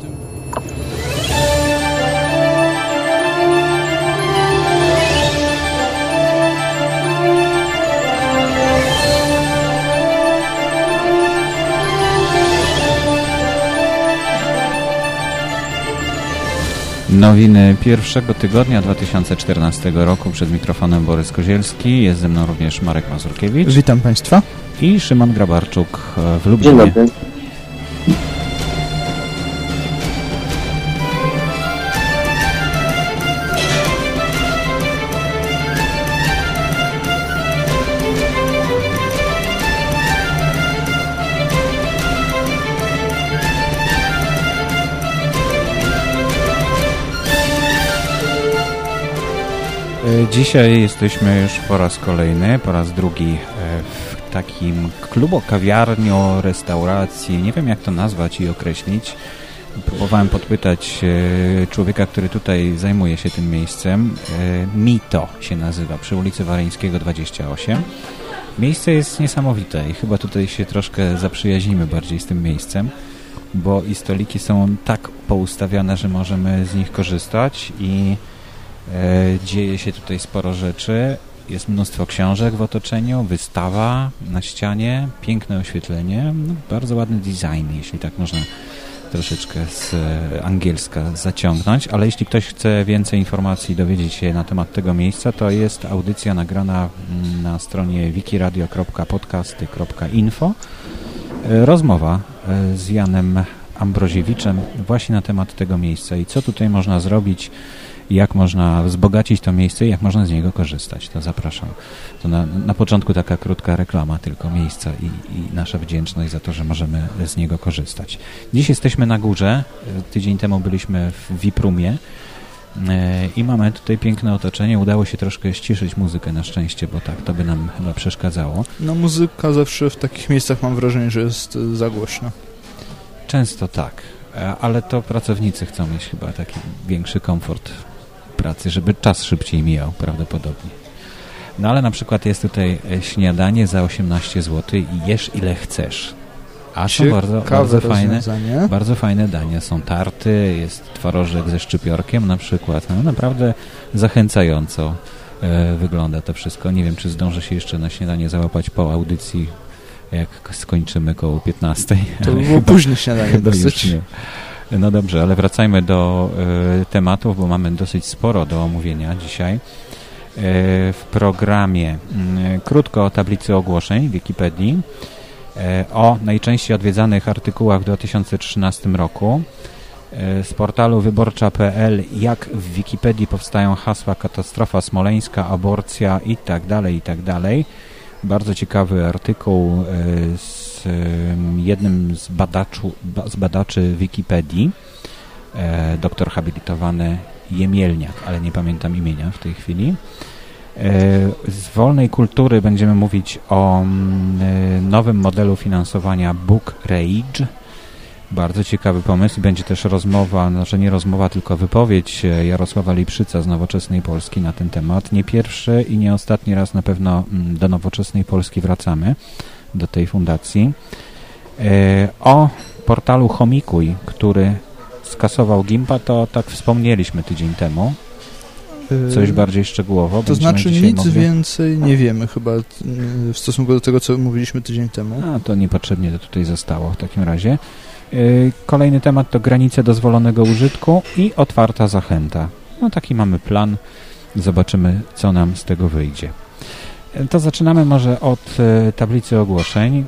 tym. Nowiny pierwszego tygodnia 2014 roku przed mikrofonem Borys Kozielski. Jest ze mną również Marek Mazurkiewicz. Witam Państwa. I Szymon Grabarczuk w Lublinie. Dzień dobry. Dzisiaj jesteśmy już po raz kolejny, po raz drugi e, w takim klubo, kawiarnio, restauracji, nie wiem jak to nazwać i określić. Próbowałem podpytać e, człowieka, który tutaj zajmuje się tym miejscem. Mito się nazywa, przy ulicy Wareńskiego 28. Miejsce jest niesamowite i chyba tutaj się troszkę zaprzyjaźnimy bardziej z tym miejscem, bo i stoliki są tak poustawiane, że możemy z nich korzystać i E, dzieje się tutaj sporo rzeczy. Jest mnóstwo książek w otoczeniu, wystawa na ścianie, piękne oświetlenie, no, bardzo ładny design, jeśli tak można troszeczkę z e, angielska zaciągnąć, ale jeśli ktoś chce więcej informacji dowiedzieć się na temat tego miejsca, to jest audycja nagrana mm, na stronie wikiradio.podcasty.info. E, rozmowa z Janem Ambroziewiczem właśnie na temat tego miejsca i co tutaj można zrobić, jak można wzbogacić to miejsce i jak można z niego korzystać. To zapraszam. To na, na początku taka krótka reklama tylko miejsca i, i nasza wdzięczność za to, że możemy z niego korzystać. Dziś jesteśmy na górze. Tydzień temu byliśmy w Wiprumie e, i mamy tutaj piękne otoczenie. Udało się troszkę ściszyć muzykę na szczęście, bo tak to by nam chyba przeszkadzało. No muzyka zawsze w takich miejscach mam wrażenie, że jest za głośna. Często tak, e, ale to pracownicy chcą mieć chyba taki większy komfort pracy, żeby czas szybciej mijał prawdopodobnie. No ale na przykład jest tutaj e, śniadanie za 18 zł i jesz ile chcesz. A są bardzo, bardzo fajne, bardzo fajne dania. Są tarty, jest twarożek ze szczypiorkiem na przykład. No, naprawdę zachęcająco e, wygląda to wszystko. Nie wiem, czy zdążę się jeszcze na śniadanie załapać po audycji, jak skończymy koło 15. To było późne śniadanie dosyć. No dobrze, ale wracajmy do y, tematów, bo mamy dosyć sporo do omówienia dzisiaj. Y, w programie y, krótko o tablicy ogłoszeń Wikipedii, o najczęściej odwiedzanych artykułach w 2013 roku, z portalu wyborcza.pl jak w Wikipedii powstają hasła katastrofa smoleńska, aborcja i tak dalej, i tak dalej. Bardzo ciekawy artykuł z jednym z, badaczu, z badaczy Wikipedii, e, doktor habilitowany Jemielniak, ale nie pamiętam imienia w tej chwili. E, z wolnej kultury będziemy mówić o mm, e, nowym modelu finansowania Book Rage. Bardzo ciekawy pomysł. Będzie też rozmowa, znaczy nie rozmowa, tylko wypowiedź Jarosława Lipszyca z Nowoczesnej Polski na ten temat. Nie pierwszy i nie ostatni raz na pewno mm, do Nowoczesnej Polski wracamy do tej fundacji. E, o portalu Chomikuj, który skasował Gimpa, to tak wspomnieliśmy tydzień temu. Coś bardziej szczegółowo. To znaczy nic mogli... więcej nie wiemy chyba w stosunku do tego, co mówiliśmy tydzień temu. A, to niepotrzebnie to tutaj zostało w takim razie. E, kolejny temat to granice dozwolonego użytku i otwarta zachęta. No taki mamy plan. Zobaczymy, co nam z tego wyjdzie. To zaczynamy może od e, tablicy ogłoszeń.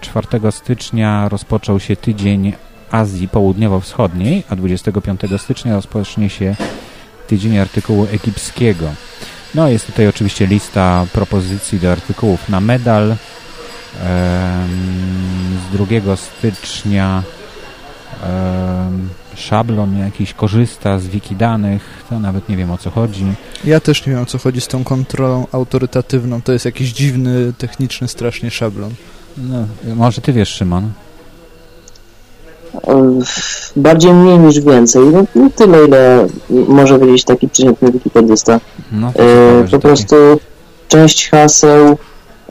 4 mm, e, stycznia rozpoczął się tydzień Azji Południowo-Wschodniej, a 25 stycznia rozpocznie się tydzień artykułu egipskiego. No jest tutaj oczywiście lista propozycji do artykułów na medal. Z 2 stycznia szablon jakiś korzysta z wiki danych, to nawet nie wiem o co chodzi. Ja też nie wiem o co chodzi z tą kontrolą autorytatywną, to jest jakiś dziwny, techniczny strasznie szablon. No, może ty wiesz, Szymon? Bardziej mniej niż więcej. No, tyle, ile może wiedzieć taki przeciętny wikipedysta. No, e, po prostu część haseł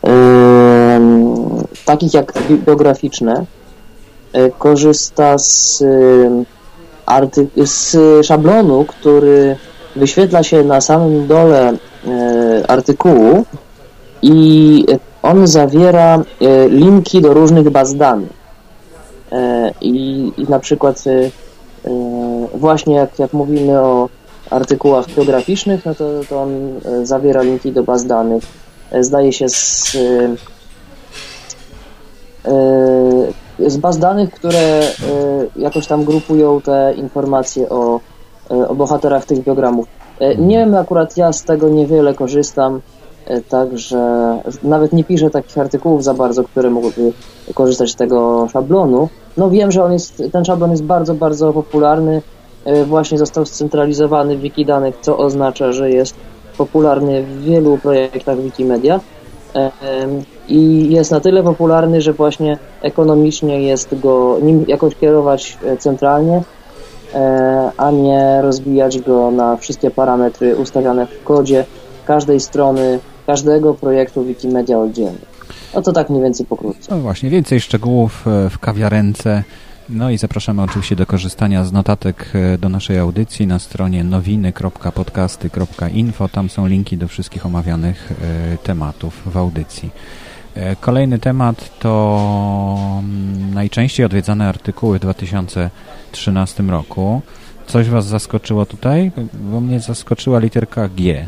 e, takich jak bibliograficzne korzysta z, z szablonu, który wyświetla się na samym dole artykułu i on zawiera linki do różnych baz danych. I, i na przykład właśnie jak, jak mówimy o artykułach geograficznych, no to, to on e, zawiera linki do baz danych. E, zdaje się z, e, z baz danych, które jakoś tam grupują te informacje o, o bohaterach tych biogramów. Nie wiem, akurat ja z tego niewiele korzystam, także nawet nie piszę takich artykułów za bardzo, które mogłyby korzystać z tego szablonu. No wiem, że on jest, ten szablon jest bardzo, bardzo popularny, E, właśnie został scentralizowany w Wikidanych, co oznacza, że jest popularny w wielu projektach Wikimedia e, i jest na tyle popularny, że właśnie ekonomicznie jest go nim jakoś kierować e, centralnie, a nie rozbijać go na wszystkie parametry ustawiane w kodzie każdej strony, każdego projektu Wikimedia oddzielnie. No to tak mniej więcej pokrótce. No właśnie, więcej szczegółów w kawiarence no i zapraszamy oczywiście do korzystania z notatek e, do naszej audycji na stronie nowiny.podcasty.info. Tam są linki do wszystkich omawianych e, tematów w audycji. E, kolejny temat to mm, najczęściej odwiedzane artykuły w 2013 roku. Coś Was zaskoczyło tutaj? Bo mnie zaskoczyła literka G.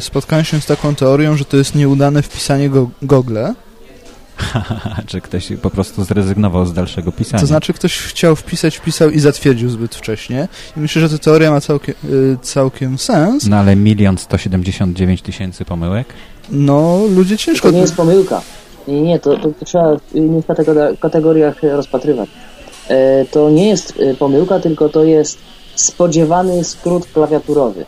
Spotkałem się z taką teorią, że to jest nieudane wpisanie go Google Czy ktoś po prostu zrezygnował z dalszego pisania? To znaczy ktoś chciał wpisać, wpisał i zatwierdził zbyt wcześnie. I myślę, że ta teoria ma całkiem, y, całkiem sens. No ale milion sto siedemdziesiąt tysięcy pomyłek? No, ludzie ciężko... To nie jest pomyłka. Nie, nie, to, to, to trzeba w innych kategoriach rozpatrywać. E, to nie jest y, pomyłka, tylko to jest spodziewany skrót klawiaturowy.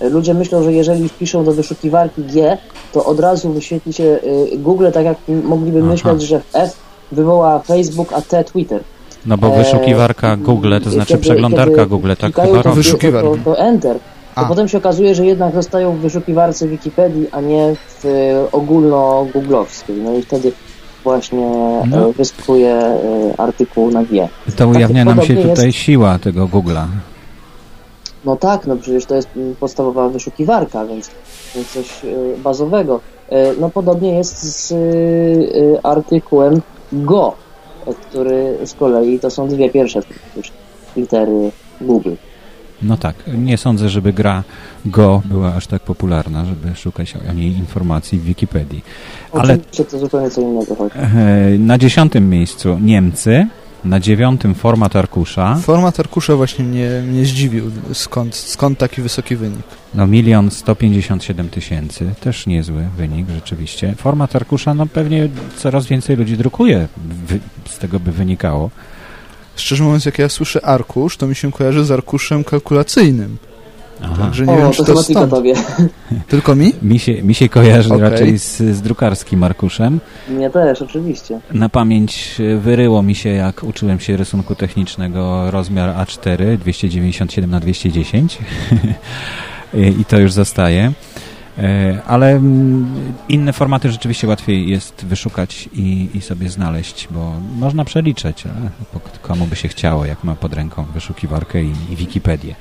Ludzie myślą, że jeżeli wpiszą do wyszukiwarki G, to od razu wyświetli się y, Google, tak jak mogliby Aha. myśleć, że F wywoła Facebook, a T Twitter. No bo wyszukiwarka e, Google, to znaczy kiedy, przeglądarka kiedy Google, tak chyba robi. Wyszukiwarka. To, to Enter. To a. potem się okazuje, że jednak zostają w wyszukiwarce Wikipedii, a nie w ogólno-googlowskiej. No i wtedy właśnie no. wyskakuje artykuł na G. To ujawnia tak, nam się tutaj jest... siła tego Google'a. No tak, no przecież to jest podstawowa wyszukiwarka, więc, coś e, bazowego. E, no podobnie jest z e, artykułem Go, który z kolei to są dwie pierwsze litery Google. No tak, nie sądzę, żeby gra Go była aż tak popularna, żeby szukać o niej informacji w Wikipedii. Ale to zupełnie co innego chodzi. Na dziesiątym miejscu Niemcy, na dziewiątym format arkusza. Format arkusza właśnie mnie, mnie zdziwił. Skąd, skąd taki wysoki wynik? No milion sto pięćdziesiąt siedem tysięcy. Też niezły wynik rzeczywiście. Format arkusza, no pewnie coraz więcej ludzi drukuje. Z tego by wynikało. Szczerze mówiąc, jak ja słyszę arkusz, to mi się kojarzy z arkuszem kalkulacyjnym. Aha. Także nie o, wiem, czy to, to stąd. Tobie. Tylko mi? Mi się, mi się kojarzy okay. raczej z, z drukarskim arkuszem. Mnie też, oczywiście. Na pamięć wyryło mi się, jak uczyłem się rysunku technicznego rozmiar A4, 297 na 210 i to już zostaje. E, ale mm, inne formaty rzeczywiście łatwiej jest wyszukać i, i sobie znaleźć, bo można przeliczać, komu by się chciało, jak ma pod ręką wyszukiwarkę i, i Wikipedię.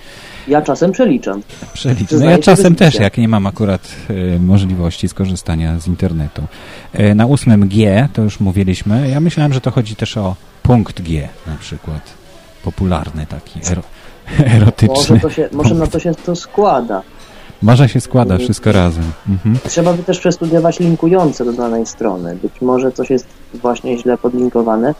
Ja czasem przeliczam. Przeliczam. No ja czasem też, jak nie mam akurat y, możliwości skorzystania z internetu. Y, na ósmym G, to już mówiliśmy, ja myślałem, że to chodzi też o punkt G na przykład. Popularny taki, ero, erotyczny. Może, to się, może na to się to składa. Może się składa wszystko razem. Mhm. Trzeba by też przestudiować linkujące do danej strony. Być może coś jest właśnie źle podlinkowane.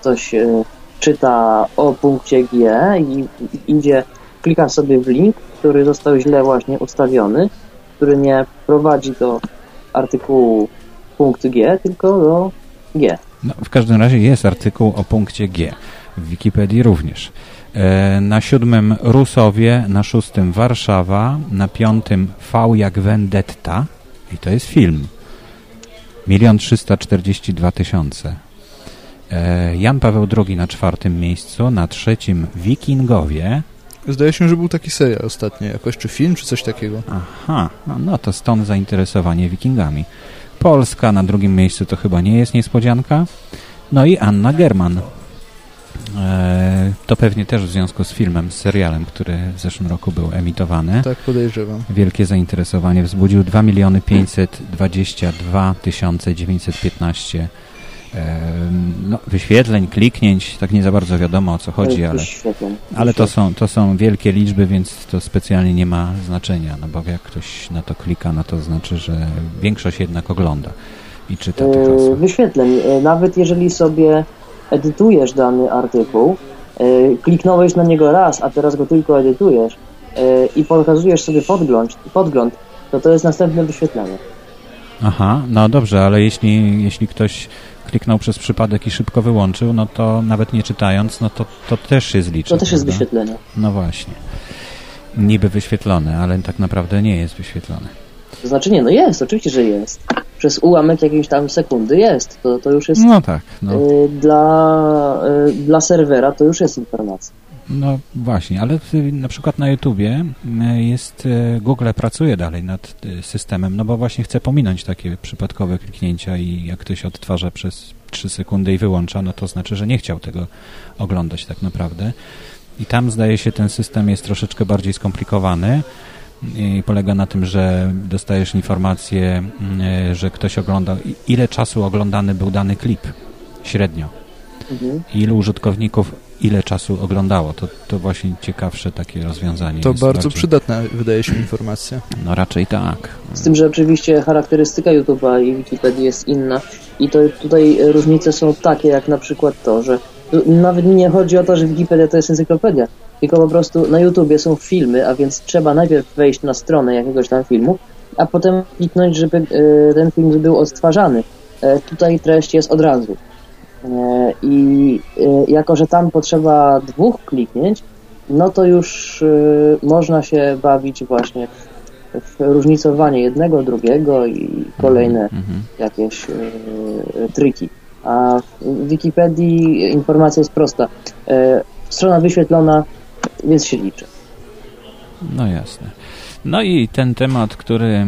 Ktoś y, czyta o punkcie G i, i idzie klika sobie w link, który został źle właśnie ustawiony, który nie prowadzi do artykułu punkt G, tylko do G. No, w każdym razie jest artykuł o punkcie G. W Wikipedii również. E, na siódmym Rusowie, na szóstym Warszawa, na piątym V jak Vendetta i to jest film. Milion trzysta czterdzieści dwa tysiące. E, Jan Paweł II na czwartym miejscu, na trzecim Wikingowie, Zdaje się, że był taki serial ostatnio jakoś, czy film, czy coś takiego. Aha, no, no to stąd zainteresowanie wikingami. Polska na drugim miejscu to chyba nie jest niespodzianka. No i Anna German. E, to pewnie też w związku z filmem, z serialem, który w zeszłym roku był emitowany. Tak, podejrzewam. Wielkie zainteresowanie wzbudził 2 miliony 522 915 no, wyświetleń, kliknięć, tak nie za bardzo wiadomo o co chodzi, ale, ale to, są, to są wielkie liczby, więc to specjalnie nie ma znaczenia, no bo jak ktoś na to klika, no to znaczy, że większość jednak ogląda i czyta tych e, Wyświetleń. E, nawet jeżeli sobie edytujesz dany artykuł, e, kliknąłeś na niego raz, a teraz go tylko edytujesz i pokazujesz sobie podgląd, podgląd to to jest następne wyświetlenie. Aha, no dobrze, ale jeśli, jeśli ktoś kliknął przez przypadek i szybko wyłączył, no to nawet nie czytając, no to, to też jest liczne. To też jest prawda? wyświetlenie. No właśnie. Niby wyświetlone, ale tak naprawdę nie jest wyświetlone. To znaczy nie, no jest, oczywiście, że jest. Przez ułamek jakiejś tam sekundy jest. To, to już jest... No tak. No. Y, dla, y, dla serwera to już jest informacja. No właśnie, ale na przykład na YouTubie jest, e, Google pracuje dalej nad e, systemem, no bo właśnie chce pominąć takie przypadkowe kliknięcia i jak ktoś odtwarza przez 3 sekundy i wyłącza, no to znaczy, że nie chciał tego oglądać tak naprawdę. I tam zdaje się ten system jest troszeczkę bardziej skomplikowany i polega na tym, że dostajesz informację, e, że ktoś oglądał, ile czasu oglądany był dany klip średnio. Mhm. Ilu użytkowników ile czasu oglądało. To, to właśnie ciekawsze takie rozwiązanie. To bardzo bardziej... przydatna wydaje się informacja. No raczej tak. Z tym, że oczywiście charakterystyka YouTube'a i Wikipedii jest inna i to tutaj różnice są takie, jak na przykład to, że nawet nie chodzi o to, że Wikipedia to jest encyklopedia, tylko po prostu na YouTubie są filmy, a więc trzeba najpierw wejść na stronę jakiegoś tam filmu, a potem kliknąć, żeby e, ten film był odtwarzany. E, tutaj treść jest od razu. E, I jako, że tam potrzeba dwóch kliknięć, no to już można się bawić właśnie w różnicowanie jednego, drugiego i kolejne mhm, mhm. jakieś triki. A w Wikipedii informacja jest prosta. Strona wyświetlona, więc się liczy. No jasne. No i ten temat, który y,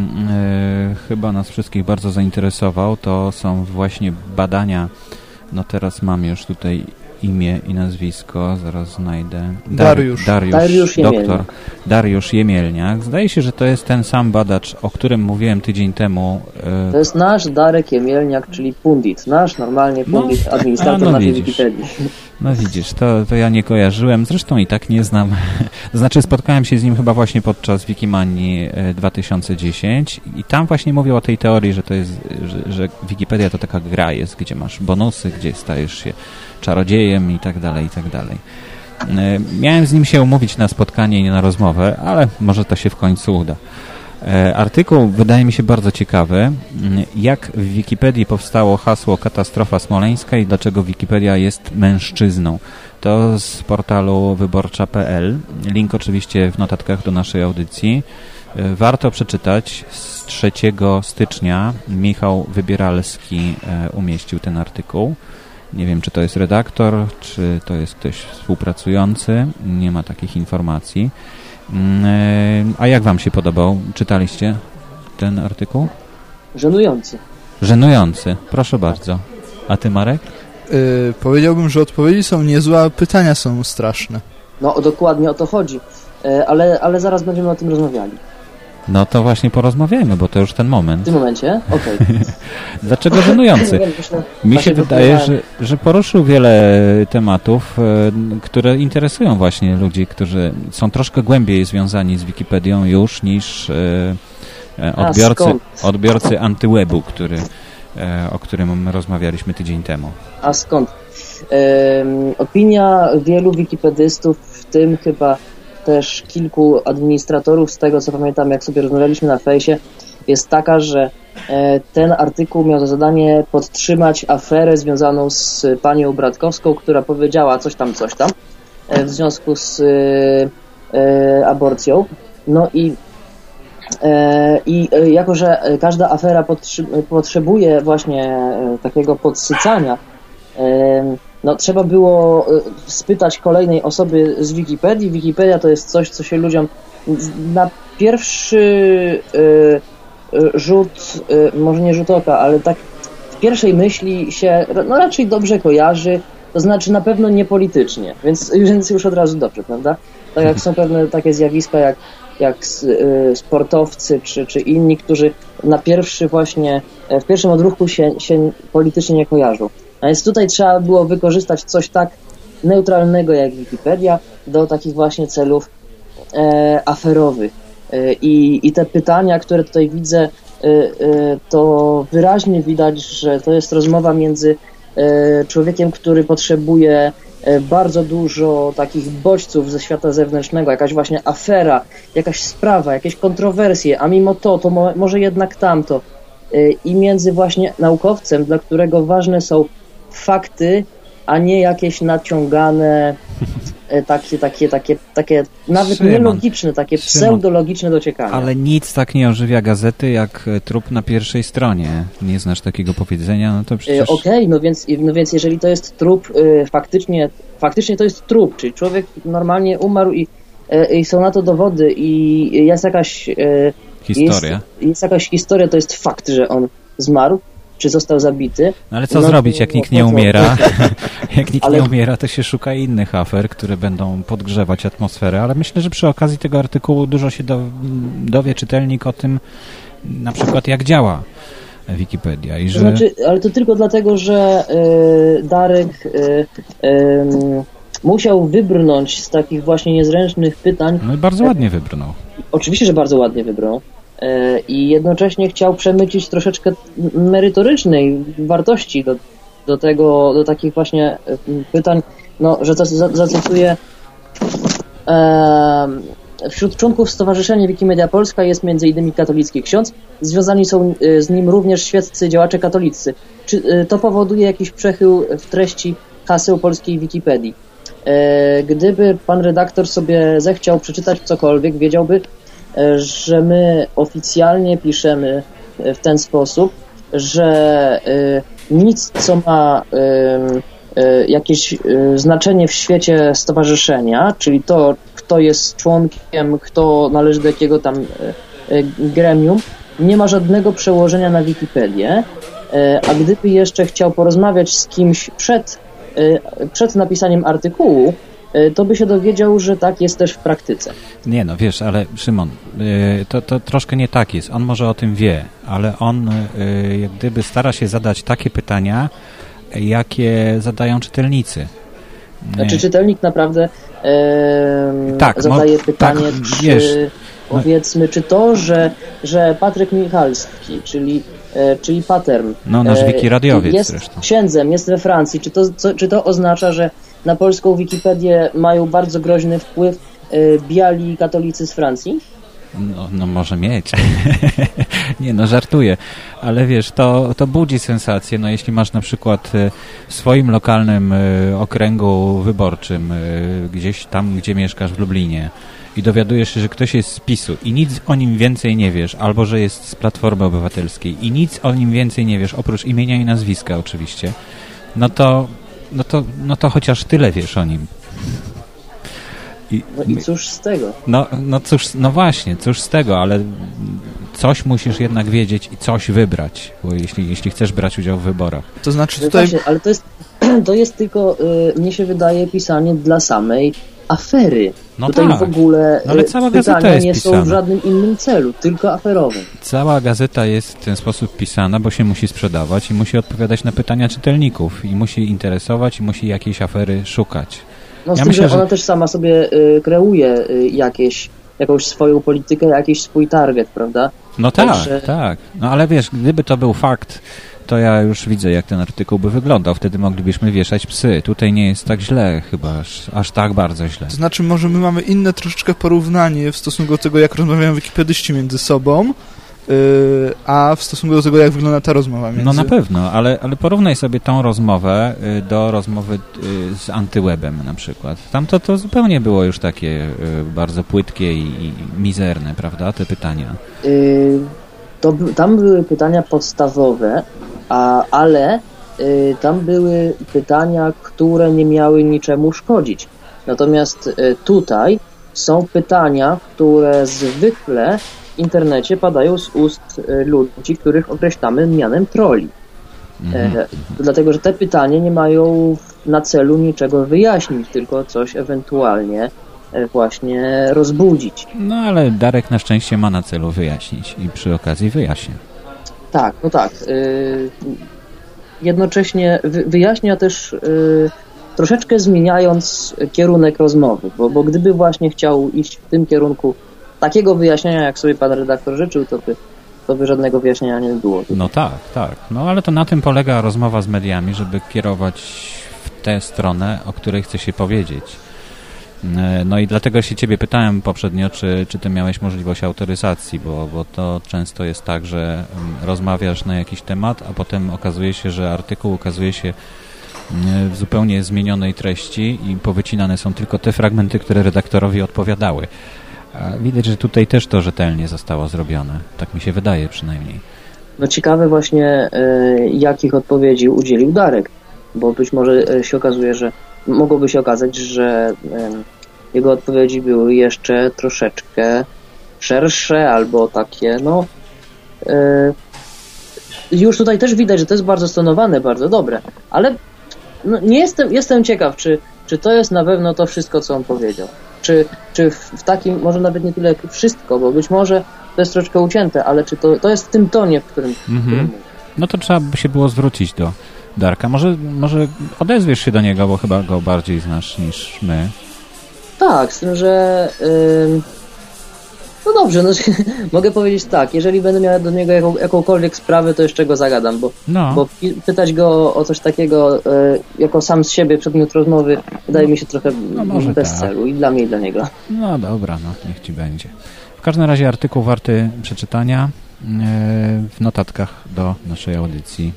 chyba nas wszystkich bardzo zainteresował, to są właśnie badania no teraz mam już tutaj imię i nazwisko, zaraz znajdę. Dar Dariusz. Dariusz, Dariusz doktor Dariusz Jemielniak. Zdaje się, że to jest ten sam badacz, o którym mówiłem tydzień temu. E, to jest nasz Darek Jemielniak, czyli pundit. Nasz normalnie no, pundit, no, administrator no, naszej Wikipedii. No widzisz, to, to ja nie kojarzyłem, zresztą i tak nie znam. znaczy spotkałem się z nim chyba właśnie podczas Wikimanii 2010 e, i tam właśnie mówił o tej teorii, że to jest, że, że Wikipedia to taka gra jest, gdzie masz bonusy, gdzie stajesz się czarodziejem i tak dalej, i tak dalej. E, miałem z nim się umówić na spotkanie i na rozmowę, ale może to się w końcu uda. E, artykuł wydaje mi się bardzo ciekawy. Mm, jak w Wikipedii powstało hasło katastrofa smoleńska i dlaczego Wikipedia jest mężczyzną? To z portalu wyborcza.pl. Link oczywiście w notatkach do naszej audycji. E, warto przeczytać. Z 3 stycznia Michał Wybieralski umieścił ten artykuł. Nie wiem, czy to jest redaktor, czy to jest ktoś współpracujący. Nie ma takich informacji. Mm, e, a jak wam się podobał? Czytaliście ten artykuł? Żenujący. Żenujący. Proszę bardzo. A ty, Marek? Yy, powiedziałbym, że odpowiedzi są niezłe, a pytania są straszne. No, dokładnie o to chodzi. Yy, ale, ale zaraz będziemy o tym rozmawiali. No to właśnie porozmawiajmy, bo to już ten moment. W tym momencie? Okej. Okay. Dlaczego żenujący? Mi się wydaje, że, że poruszył wiele tematów, e, które interesują właśnie ludzi, którzy są troszkę głębiej związani z Wikipedią już niż e, e, odbiorcy, odbiorcy antywebu, który, o którym rozmawialiśmy tydzień temu. A skąd? opinia wielu wikipedystów, w tym chyba też kilku administratorów, z tego co pamiętam, jak sobie rozmawialiśmy na fejsie, jest taka, że e, ten artykuł miał za zadanie podtrzymać aferę związaną z panią Bratkowską, która powiedziała coś tam, coś tam e, w związku z e, aborcją. No i i jako, że każda afera potrzebuje właśnie takiego podsycania, no, trzeba było e, spytać kolejnej osoby z Wikipedii. Wikipedia to jest coś, co się ludziom na pierwszy e, e, rzut, może nie rzut oka, ale tak pierwszej myśli się no, raczej dobrze kojarzy, to znaczy na pewno nie politycznie, więc, więc już od razu dobrze, prawda? Tak jak są pewne takie zjawiska jak, jak y, sportowcy czy, czy inni, którzy na pierwszy właśnie, e, w pierwszym odruchu się, się politycznie nie kojarzą. A więc tutaj trzeba było wykorzystać coś tak neutralnego jak Wikipedia do takich właśnie celów e, aferowych. E, I, I te pytania, które tutaj widzę, e, e, to wyraźnie widać, że to jest rozmowa między e, człowiekiem, który potrzebuje bardzo dużo takich bodźców ze świata zewnętrznego, jakaś właśnie afera, jakaś sprawa, jakieś kontrowersje, a mimo to, to mo może jednak tamto. I między właśnie naukowcem, dla którego ważne są fakty, a nie jakieś naciągane e, takie, takie, takie, takie nawet Szymon, nielogiczne, takie Szymon, pseudologiczne dociekania. Ale nic tak nie ożywia gazety jak e, trup na pierwszej stronie. Nie znasz takiego powiedzenia, no to przecież... Okej, okay, no, więc, no więc jeżeli to jest trup, faktycznie, faktycznie to jest trup, czyli człowiek normalnie umarł i, i są na to dowody i jest jakaś... Historia. Jest, jest jakaś historia, to jest fakt, że on zmarł, czy został zabity. No ale co no, zrobić, jak nikt nie umiera? jak nikt ale... nie umiera, to się szuka innych afer, które będą podgrzewać atmosferę, ale myślę, że przy okazji tego artykułu dużo się do, dowie czytelnik o tym, na przykład jak działa Wikipedia. I że... Znaczy, ale to tylko dlatego, że y, Darek y, y, musiał wybrnąć z takich właśnie niezręcznych pytań. No i bardzo ładnie wybrnął. Oczywiście, że bardzo ładnie wybrnął. E, i jednocześnie chciał przemycić troszeczkę merytorycznej wartości do, do tego, do takich właśnie e, pytań, no, że zacytuję e, Wśród członków Stowarzyszenia Wikimedia Polska jest m.in. katolicki ksiądz. Związani są e, z nim również świeccy działacze katolicy. Czy to powoduje jakiś przechył w treści haseł polskiej Wikipedii? Gdyby pan redaktor sobie zechciał przeczytać cokolwiek, wiedziałby, że my oficjalnie piszemy w ten sposób, że y, nic, co ma jakieś znaczenie w świecie stowarzyszenia, czyli to, kto jest członkiem, kto należy do jakiego tam gremium, nie ma żadnego przełożenia na Wikipedię, a gdyby jeszcze chciał porozmawiać z kimś przed, przed napisaniem artykułu, E, to by się dowiedział, że tak jest też w praktyce. Nie no, wiesz, ale Szymon, e, to, to troszkę nie tak jest. On może o tym wie, ale on e, jak gdyby stara się zadać takie pytania, jakie zadają czytelnicy. Znaczy czytelnik naprawdę e, tak, zadaje tak, pytanie, tak, czy wiesz, no- powiedzmy, czy to, że, że Patryk Michalski, czyli czyli Patern. No, nasz wiki radiowiec jest zresztą. księdzem, jest we Francji. Czy to, co, czy to oznacza, że na polską Wikipedię mają bardzo groźny wpływ y, biali katolicy z Francji? No, no może mieć. nie no, żartuję. Ale wiesz, to, to budzi sensację. No jeśli masz na przykład y, w swoim lokalnym y, okręgu wyborczym, gdzieś tam, gdzie mieszkasz w Lublinie i dowiadujesz się, że ktoś jest z PiSu i nic o nim więcej nie wiesz, albo że jest z Platformy Obywatelskiej i nic o nim więcej nie wiesz, oprócz imienia i nazwiska oczywiście, no to no to, no to chociaż tyle wiesz o nim. I, no i cóż z tego? No, no cóż, no właśnie, cóż z tego, ale coś musisz jednak wiedzieć i coś wybrać, bo jeśli, jeśli chcesz brać udział w wyborach. To znaczy no tutaj... Właśnie, ale to jest, to jest tylko, y, mnie się wydaje, pisanie dla samej afery. No Tutaj tak. w ogóle no, ale cała gazeta jest nie pisana. są w żadnym innym celu, tylko aferowym. Cała gazeta jest w ten sposób pisana, bo się musi sprzedawać i musi odpowiadać na pytania czytelników i musi interesować i musi jakiejś afery szukać. No z ja tym, myślę, że ona też sama sobie y, kreuje y, jakieś, jakąś swoją politykę, jakiś swój target, prawda? No tak, Także... tak. No ale wiesz, gdyby to był fakt to ja już widzę, jak ten artykuł by wyglądał. Wtedy moglibyśmy wieszać psy. Tutaj nie jest tak źle chyba, aż, aż tak bardzo źle. To znaczy, może my mamy inne troszeczkę porównanie w stosunku do tego, jak rozmawiają wikipedyści między sobą, yy, a w stosunku do tego, jak wygląda ta rozmowa między... No na pewno, ale, ale porównaj sobie tą rozmowę yy, do rozmowy yy, z antywebem na przykład. Tam to, to zupełnie było już takie yy, bardzo płytkie i, i, mizerne, prawda, te pytania? Yy, to, tam były pytania podstawowe, a, ale y, tam były pytania, które nie miały niczemu szkodzić. Natomiast y, tutaj są pytania, które zwykle w internecie padają z ust y, ludzi, których określamy mianem troli. Mhm. E, dlatego, że te pytania nie mają na celu niczego wyjaśnić, tylko coś ewentualnie e, właśnie rozbudzić. No ale Darek na szczęście ma na celu wyjaśnić i przy okazji wyjaśnia. Tak, no tak. Y, jednocześnie wyjaśnia też y, troszeczkę zmieniając kierunek rozmowy, bo, bo gdyby właśnie chciał iść w tym kierunku takiego wyjaśnienia, jak sobie pan redaktor życzył, to by, to by żadnego wyjaśnienia nie było. No tak, tak. No ale to na tym polega rozmowa z mediami, żeby kierować w tę stronę, o której chce się powiedzieć. E, no i dlatego się ciebie pytałem poprzednio, czy, czy ty miałeś możliwość autoryzacji, bo, bo to często jest tak, że mm, rozmawiasz na jakiś temat, a potem okazuje się, że artykuł ukazuje się mm, w zupełnie zmienionej treści i powycinane są tylko te fragmenty, które redaktorowi odpowiadały. Widać, że tutaj też to rzetelnie zostało zrobione. Tak mi się wydaje przynajmniej. No ciekawe właśnie, y, jakich odpowiedzi udzielił Darek, bo być może e, się okazuje, że mogłoby się okazać, że jego odpowiedzi były jeszcze troszeczkę szersze albo takie, no e, już tutaj też widać, że to jest bardzo stonowane, bardzo dobre, ale no, nie jestem, jestem ciekaw, czy, czy to jest na pewno to wszystko, co on powiedział. Czy, czy w takim, może nawet nie tyle wszystko, bo być może to jest troszkę ucięte, ale czy to, to jest w tym tonie, w którym, mhm. w którym No to trzeba by się było zwrócić do Darka. Może, może odezwiesz się do niego, bo chyba go bardziej znasz niż my. Tak, z tym, że... Yy... No dobrze, no, mogę powiedzieć tak, jeżeli będę miał do niego jaką, jakąkolwiek sprawę, to jeszcze go zagadam, bo, no. bo pytać go o coś takiego y, jako sam z siebie przedmiot rozmowy wydaje mi się trochę no bez tak. celu i dla mnie i dla niego. No dobra, no niech ci będzie. W każdym razie artykuł warty przeczytania y, w notatkach do naszej audycji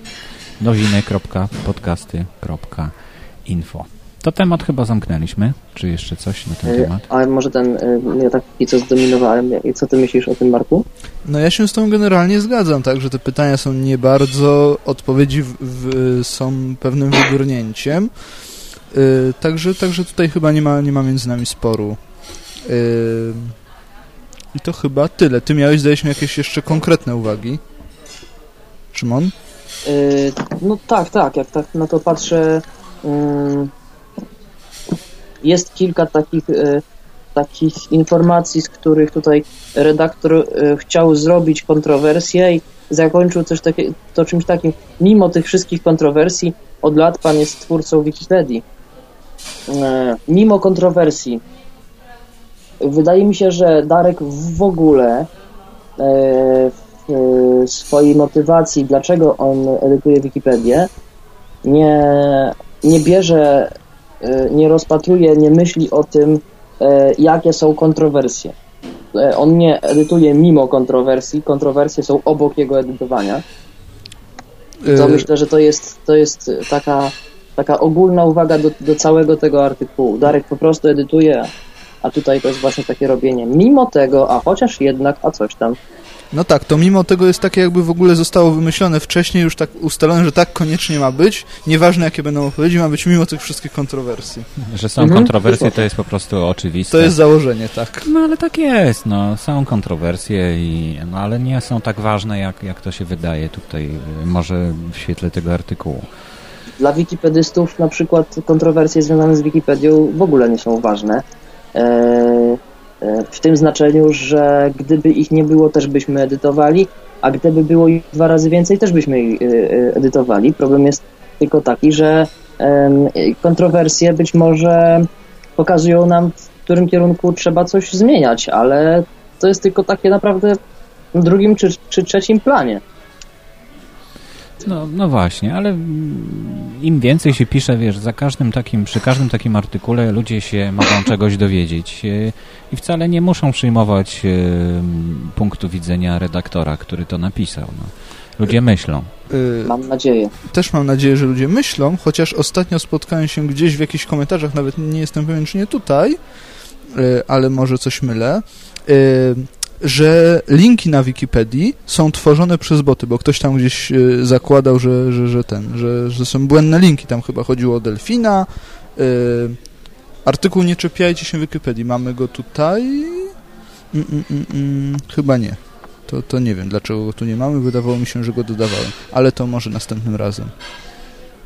nowiny.podcasty.info. To temat chyba zamknęliśmy. Czy jeszcze coś na ten e, temat? Ale może ten, e, ja taki co zdominowałem. Co ty myślisz o tym, Marku? No ja się z tą generalnie zgadzam, tak, że te pytania są nie bardzo, odpowiedzi w, w, są pewnym wygórnięciem. Yy, także, także tutaj chyba nie ma, nie ma między nami sporu. Yy, I to chyba tyle. Ty miałeś, zdaje się, jakieś jeszcze konkretne uwagi. Szymon? Yy, no tak, tak, jak tak na to patrzę, yy, jest kilka takich, yy, takich informacji, z których tutaj redaktor chciał zrobić kontrowersję i zakończył coś takie, to czymś takim, mimo tych wszystkich kontrowersji, od lat pan jest twórcą Wikipedii. Mimo kontrowersji, wydaje mi się, że Darek w ogóle Y, swojej motywacji, dlaczego on edytuje Wikipedię, nie, nie bierze, y, nie rozpatruje, nie myśli o tym, y, jakie są kontrowersje. On nie edytuje mimo kontrowersji, kontrowersje są obok jego edytowania. To myślę, że to jest, to jest taka, taka ogólna uwaga do, do całego tego artykułu. Darek po prostu edytuje, a tutaj to jest właśnie takie robienie mimo tego, a chociaż jednak, a coś tam. No tak, to mimo tego jest takie jakby w ogóle zostało wymyślone wcześniej, już tak ustalone, że tak koniecznie ma być. Nieważne jakie będą odpowiedzi, ma być mimo tych wszystkich kontrowersji. Że są mhm. kontrowersje to jest po prostu oczywiste. To jest założenie, tak. No ale tak jest, no. Są kontrowersje, i, no, ale nie są tak ważne jak, jak to się wydaje tutaj, może w świetle tego artykułu. Dla wikipedystów na przykład kontrowersje związane z Wikipedią w ogóle nie są ważne. Eee w tym znaczeniu, że gdyby ich nie było, też byśmy edytowali, a gdyby było ich dwa razy więcej, też byśmy ich y, y, edytowali. Problem jest tylko taki, że kontrowersje być może pokazują nam, w którym kierunku trzeba coś zmieniać, ale to jest tylko takie naprawdę w drugim czy, czy trzecim planie. No, no właśnie, ale im więcej się pisze, wiesz, za każdym takim, przy każdym takim artykule ludzie się mogą czegoś dowiedzieć e, i wcale nie muszą przyjmować e, punktu widzenia redaktora, który to napisał. No. Ludzie myślą. E, mam nadzieję. Też mam nadzieję, że ludzie myślą, chociaż ostatnio spotkałem się gdzieś w jakichś komentarzach, nawet nie jestem pewien, czy nie tutaj, ale może coś mylę że linki na Wikipedii są tworzone przez boty, bo ktoś tam gdzieś y, zakładał, że, że, że ten, że, że są błędne linki. Tam chyba chodziło o delfina. Y, artykuł Nie czepiajcie się Wikipedii. Mamy go tutaj? Mm, mm, mm chyba nie. To, to nie wiem, dlaczego go tu nie mamy. Wydawało mi się, że go dodawałem. Ale to może następnym razem.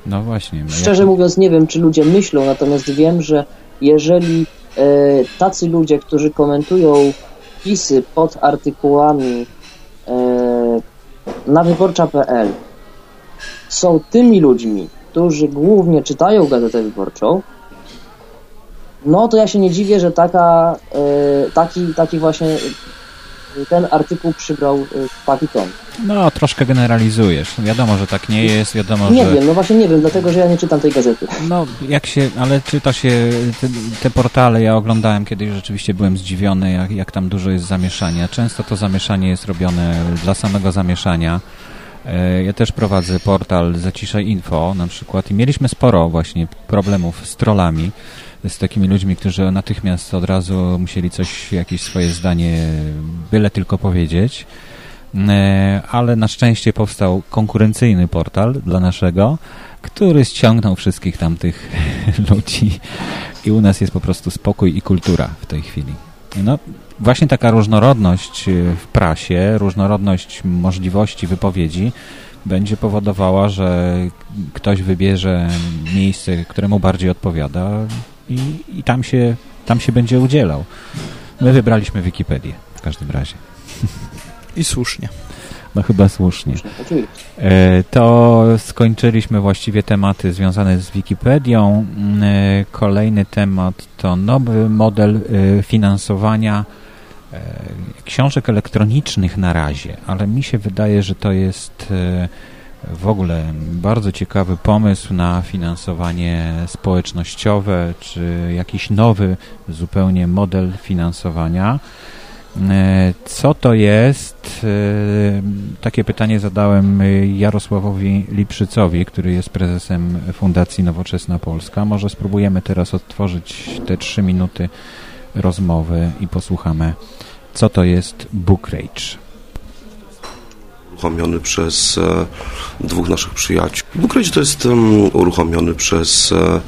No właśnie. No Szczerze jak... mówiąc, nie wiem, czy ludzie myślą, natomiast wiem, że jeżeli e, tacy ludzie, którzy komentują wpisy pod artykułami e, na wyborcza.pl są tymi ludźmi, którzy głównie czytają Gazetę Wyborczą, no to ja się nie dziwię, że taka, e, taki, taki właśnie ten artykuł przybrał taki ton. No, troszkę generalizujesz. Wiadomo, że tak nie jest, wiadomo, Nie że... wiem, no właśnie nie wiem, dlatego że ja nie czytam tej gazety. No, jak się, ale czyta się te, te portale, ja oglądałem kiedyś, rzeczywiście byłem zdziwiony, jak, jak tam dużo jest zamieszania. Często to zamieszanie jest robione dla samego zamieszania. E, Ja też prowadzę portal Zaciszaj Info na przykład i mieliśmy sporo właśnie problemów z trollami, z takimi ludźmi, którzy natychmiast od razu musieli coś, jakieś swoje zdanie byle tylko powiedzieć. E, Ale na szczęście powstał konkurencyjny portal dla naszego, który ściągnął wszystkich tamtych ludzi i u nas jest po prostu spokój i kultura w tej chwili. No, właśnie taka różnorodność y, w prasie, różnorodność możliwości wypowiedzi będzie powodowała, że ktoś wybierze miejsce, któremu bardziej odpowiada i, i tam, się, tam się będzie udzielał. My wybraliśmy Wikipedię w każdym razie. I słusznie. No chyba słusznie. E, To skończyliśmy właściwie tematy związane z Wikipedią. Mm, e, Kolejny temat to nowy model e, finansowania książek elektronicznych na razie, ale mi się wydaje, że to jest w ogóle bardzo ciekawy pomysł na finansowanie społecznościowe, czy jakiś nowy zupełnie model finansowania. E, Co to jest? E, Takie pytanie zadałem Jarosławowi Liprzycowi, który jest prezesem Fundacji Nowoczesna Polska. Może spróbujemy teraz odtworzyć te trzy minuty rozmowy i posłuchamy, co to jest Book Rage. Uruchomiony przez e, dwóch naszych przyjaciół. Bookrage to jest uruchomiony przez e,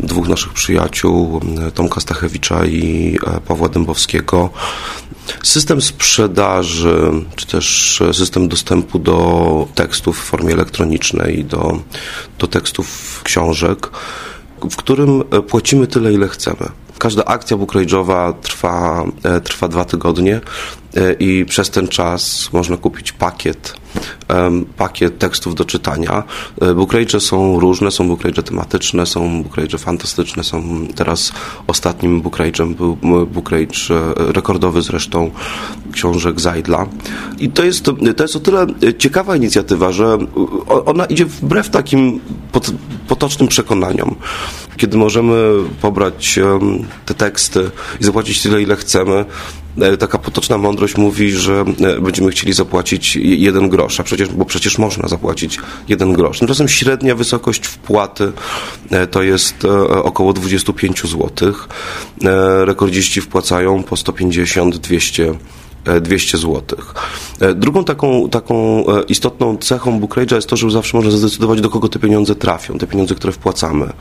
dwóch naszych przyjaciół, e, Tomka Stachewicza i Pawła Dębowskiego. System sprzedaży, czy też system dostępu do tekstów w formie elektronicznej, do, do tekstów książek, w którym płacimy tyle, ile chcemy. Każda akcja bookrage'owa trwa, e, trwa dwa tygodnie e, i przez ten czas można kupić pakiet, pakiet tekstów do czytania. E, Bookrage'e są różne, są bookrage'e tematyczne, są bookrage'e fantastyczne, są teraz ostatnim bookrage'em był bookrage rekordowy zresztą książek Zajdla. I to jest, to jest o tyle ciekawa inicjatywa, że ona idzie wbrew takim pot, potocznym przekonaniom. Kiedy możemy pobrać te teksty i zapłacić tyle, ile chcemy, e, taka potoczna mądrość mówi, że e, będziemy chcieli zapłacić je- jeden grosz, a przecież, bo przecież można zapłacić jeden grosz. Tymczasem średnia wysokość wpłaty e, to jest około 25 zł. Rekordziści wpłacają po 150, 200 e, 200 zł. Drugą taką, taką e, istotną cechą Bookrage'a jest to, że zawsze można zdecydować, do kogo te pieniądze trafią, te pieniądze, które wpłacamy.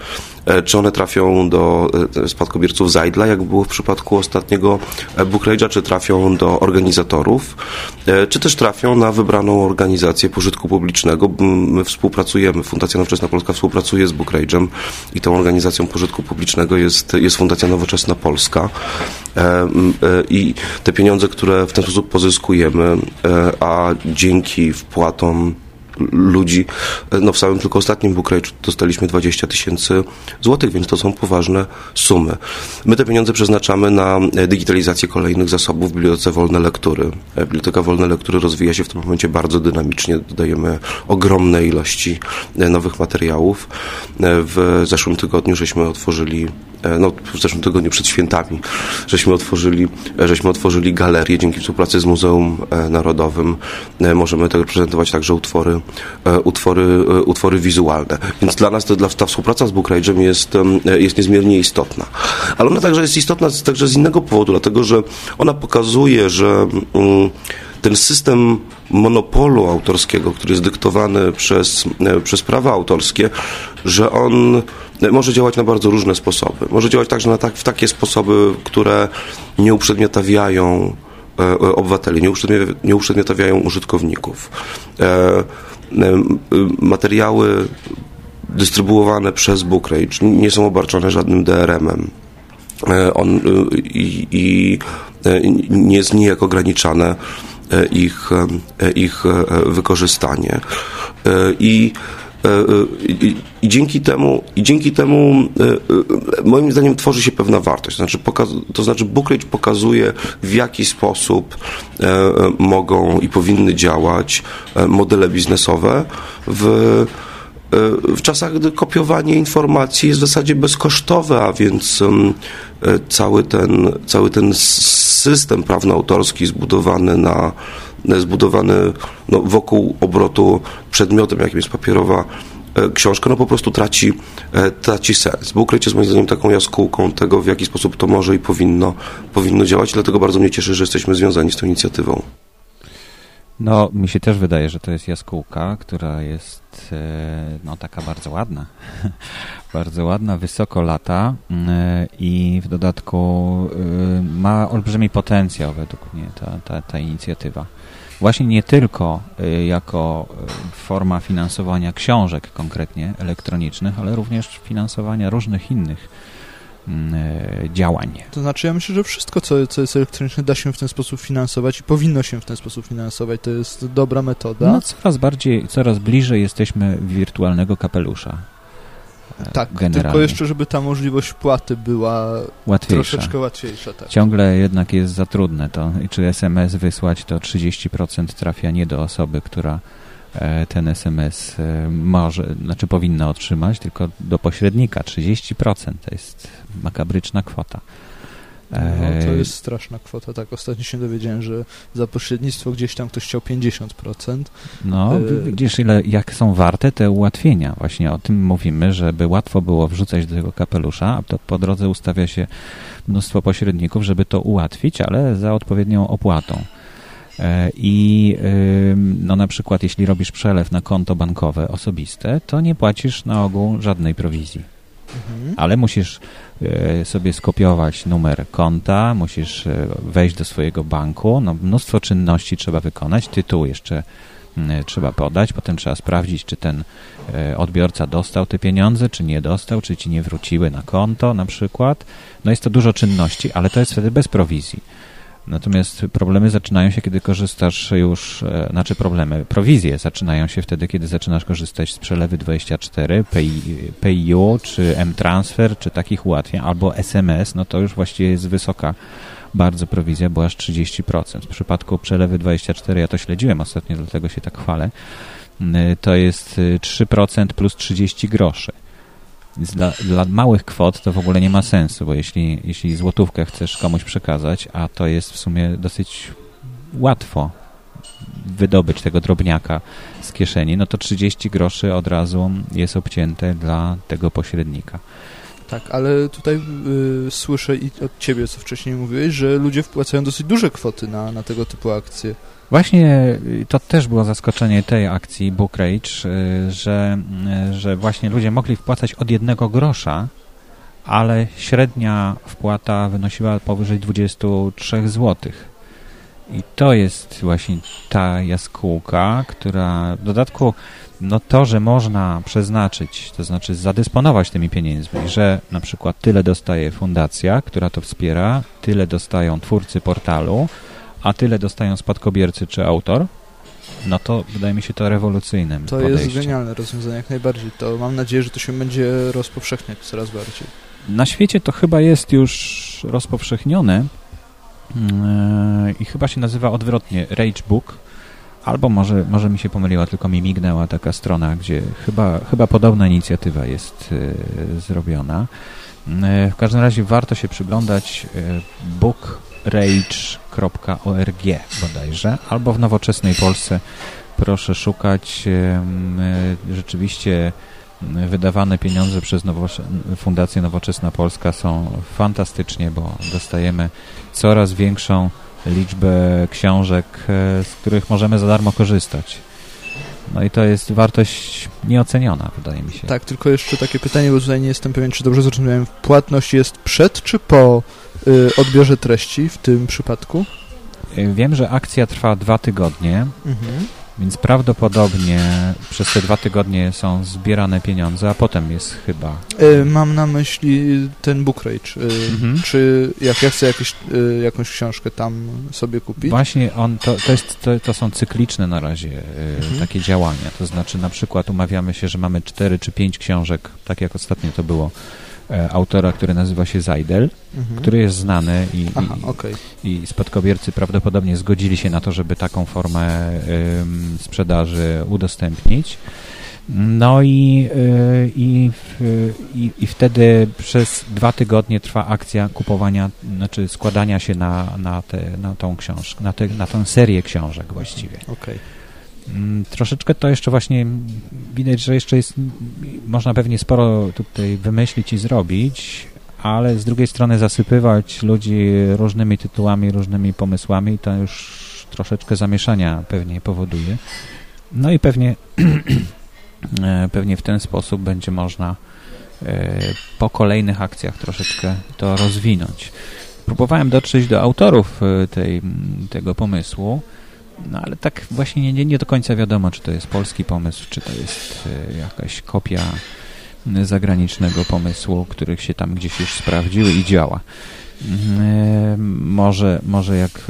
E, Czy one trafią do e, spadkobierców Zajdla, jak było w przypadku ostatniego e, Bookrage'a, czy trafią do organizatorów, e, czy też trafią na wybraną organizację pożytku publicznego. My współpracujemy, Fundacja Nowoczesna Polska współpracuje z Bookrage'em i tą organizacją pożytku publicznego jest, jest Fundacja Nowoczesna Polska. E, e, I te pieniądze, które w ten sposób pozyskujemy, e, a dzięki wpłatom ludzi, no w samym tylko ostatnim Bookrage'u dostaliśmy 20 tysięcy złotych, więc to są poważne sumy. My te pieniądze przeznaczamy na e, digitalizację kolejnych zasobów w Bibliotece Wolne Lektury. E, Biblioteka Wolne Lektury rozwija się w tym momencie bardzo dynamicznie, dodajemy ogromne ilości e, nowych materiałów. W zeszłym tygodniu żeśmy otworzyli no, w zeszłym tygodniu przed świętami, żeśmy otworzyli, żeśmy otworzyli galerię dzięki współpracy z Muzeum Narodowym. Możemy prezentować także utwory, utwory, e, utwory wizualne. Więc dla nas to, dla, ta współpraca z Bookrage'em jest, e, jest niezmiernie istotna. Ale ona także jest istotna także z innego powodu, dlatego że ona pokazuje, że mm, ten system monopolu autorskiego, który jest dyktowany przez, e, przez prawa autorskie, że on e, może działać na bardzo różne sposoby. Może działać także na tak, w takie sposoby, które nie uprzedmiotawiają obywateli, nie uszczędniawiają użytkowników. Materiały dystrybuowane przez Bookrage nie są obarczone żadnym DRM-em. On i, i nie jest nijak ograniczane ich, ich wykorzystanie. I i, i, dzięki temu, i dzięki temu moim zdaniem tworzy się pewna wartość. To znaczy, pokaz, to znaczy Bookridge pokazuje, w jaki sposób mogą i powinny działać modele biznesowe w w czasach, gdy kopiowanie informacji jest w zasadzie bezkosztowe, a więc cały ten, cały ten system prawno-autorski zbudowany na zbudowany no, wokół obrotu przedmiotem, jakim jest papierowa e, książka, no po prostu traci, e, traci sens. Booklet jest moim zdaniem taką jaskółką tego, w jaki sposób to może i powinno, powinno działać, dlatego bardzo mnie cieszy, że jesteśmy związani z tą inicjatywą. No, mi się też wydaje, że to jest jaskółka, która jest e, no, taka bardzo ładna. bardzo ładna, wysoko lata i w dodatku ma olbrzymi potencjał według mnie ta, ta, ta inicjatywa właśnie nie tylko jako forma finansowania książek konkretnie elektronicznych, ale również finansowania różnych innych mm, działań. To znaczy ja myślę, że wszystko, co, co jest elektroniczne da się w ten sposób finansować i powinno się w ten sposób finansować. To jest dobra metoda. No coraz bardziej, coraz bliżej jesteśmy wirtualnego kapelusza. Tak, generalnie. tylko jeszcze, żeby ta możliwość płaty była łatwiejsza. troszeczkę łatwiejsza. Tak. Ciągle jednak jest za trudne to. Czy SMS wysłać, to 30% trafia nie do osoby, która e, ten SMS e, może, znaczy powinna otrzymać, tylko do pośrednika 30%. To jest makabryczna kwota. No, to jest straszna kwota, tak. Ostatnio się dowiedziałem, że za pośrednictwo gdzieś tam ktoś chciał 50%. No, e... widzisz, ile, jak są warte te ułatwienia. Właśnie o tym mówimy, żeby łatwo było wrzucać do tego kapelusza, a to po drodze ustawia się mnóstwo pośredników, żeby to ułatwić, ale za odpowiednią opłatą. E, I no na przykład jeśli robisz przelew na konto bankowe osobiste, to nie płacisz na ogół żadnej prowizji. Mhm. Ale musisz e, sobie skopiować numer konta, musisz e, wejść do swojego banku, no mnóstwo czynności trzeba wykonać, tytuł jeszcze trzeba podać, potem trzeba sprawdzić, czy ten e, odbiorca dostał te pieniądze, czy nie dostał, czy ci nie wróciły na konto na przykład. No jest to dużo czynności, ale to jest wtedy bez prowizji. Natomiast problemy zaczynają się, kiedy korzystasz już, e, znaczy problemy, prowizje zaczynają się wtedy, kiedy zaczynasz korzystać z przelewy 24, Pay, PayU, czy M-Transfer, czy takich ułatwień, albo SMS, no to już właściwie jest wysoka bardzo prowizja, bo aż 30%. W przypadku przelewy 24, ja to śledziłem ostatnio, dlatego się tak chwalę, to jest 3% y, plus 30 groszy. Dla, dla, małych kwot to w ogóle nie ma sensu, bo jeśli, jeśli złotówkę chcesz komuś przekazać, a to jest w sumie dosyć łatwo wydobyć tego drobniaka z kieszeni, no to 30 groszy od razu jest obcięte dla tego pośrednika. Tak, ale tutaj y, słyszę i od ciebie, co wcześniej mówiłeś, że ludzie wpłacają dosyć duże kwoty na, na tego typu akcje. Właśnie y, to też było zaskoczenie tej akcji Book Rage, y, że, y, że właśnie ludzie mogli wpłacać od jednego grosza, ale średnia wpłata wynosiła powyżej 23 zł. I to jest właśnie ta jaskółka, która w dodatku no to, że można przeznaczyć, to znaczy zadysponować tymi pieniędzmi, że na przykład tyle dostaje fundacja, która to wspiera, tyle dostają twórcy portalu, a tyle dostają spadkobiercy czy autor, no to wydaje mi się to rewolucyjnym To podejściem. jest genialne rozwiązanie, jak najbardziej. To mam nadzieję, że to się będzie rozpowszechniać coraz bardziej. Na świecie to chyba jest już rozpowszechnione yy, i chyba się nazywa odwrotnie Ragebook, albo może, może mi się pomyliła, tylko mi mignęła taka strona, gdzie chyba, chyba podobna inicjatywa jest yy, zrobiona. Yy, w każdym razie warto się przyglądać book rage.org bodajże, albo w nowoczesnej Polsce proszę szukać rzeczywiście wydawane pieniądze przez Fundację Nowoczesna Polska są fantastycznie, bo dostajemy coraz większą liczbę książek, e, z których możemy za darmo korzystać. No i to jest wartość nieoceniona, wydaje mi się. Tak, tylko jeszcze takie pytanie, bo tutaj nie jestem pewien, czy dobrze zrozumiałem. Płatność jest przed czy po odbiorze treści w tym przypadku? Y, Wiem, że akcja trwa dwa tygodnie, Mhm. więc prawdopodobnie przez te dwa tygodnie są zbierane pieniądze, a potem jest chyba. E, Mam na myśli ten Book Rage. Mhm. Czy jak ja chcę jakieś, jakąś książkę tam sobie kupić? Właśnie on, to, to, jest, to, to są cykliczne na razie y, Mhm. takie działania. To znaczy na przykład umawiamy się, że mamy cztery czy pięć książek, tak jak ostatnio to było, autora, który nazywa się Zajdel, Mhm. który jest znany i, Aha, i, okej. i spadkobiercy prawdopodobnie zgodzili się na to, żeby taką formę ym, sprzedaży udostępnić. No i, y, i, i, i wtedy przez dwa tygodnie trwa akcja kupowania, znaczy składania się na, na, te, na tą książkę, na, te, na tę serię książek właściwie. okej. Mm, Troszeczkę to jeszcze właśnie widać, że jeszcze jest, można pewnie sporo tutaj wymyślić i zrobić, ale z drugiej strony zasypywać ludzi różnymi tytułami, różnymi pomysłami, to już troszeczkę zamieszania pewnie powoduje. No i pewnie, e, pewnie w ten sposób będzie można e, po kolejnych akcjach troszeczkę to rozwinąć. Próbowałem dotrzeć do autorów e, tej, tego pomysłu, no ale tak właśnie nie, nie, do końca wiadomo, czy to jest polski pomysł, czy to jest e, jakaś kopia zagranicznego pomysłu, który się tam gdzieś już sprawdził i działa. Mm, e, Może, może jak e,